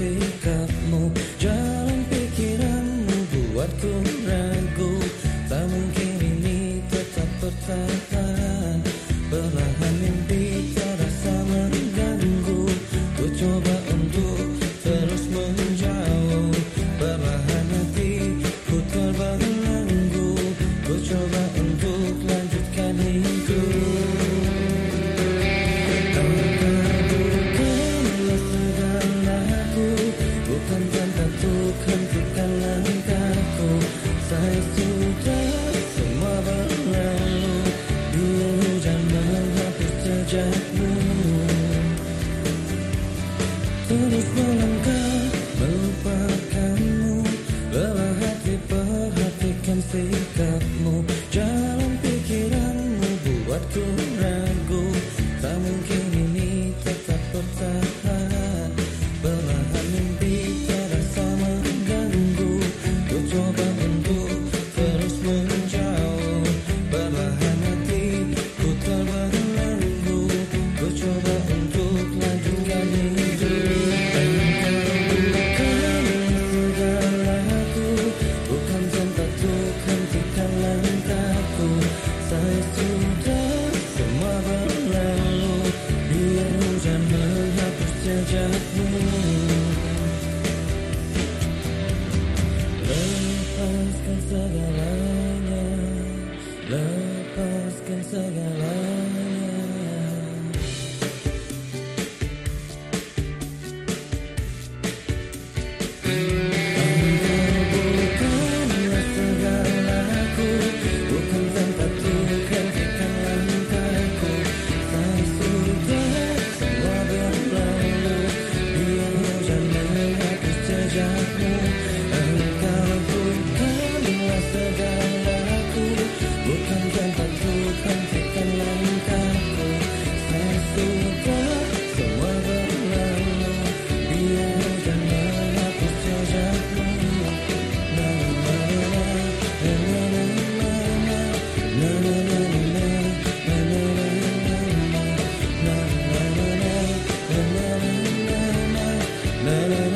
sikapmu Jalan pikiranmu buatku ragu. Tak mungkin ini tetap bertahan. wajahmu Terus melangkah melupakanmu Lelah hati perhatikan sikapmu Lepaskan segalanya Lepaskan segalanya Let it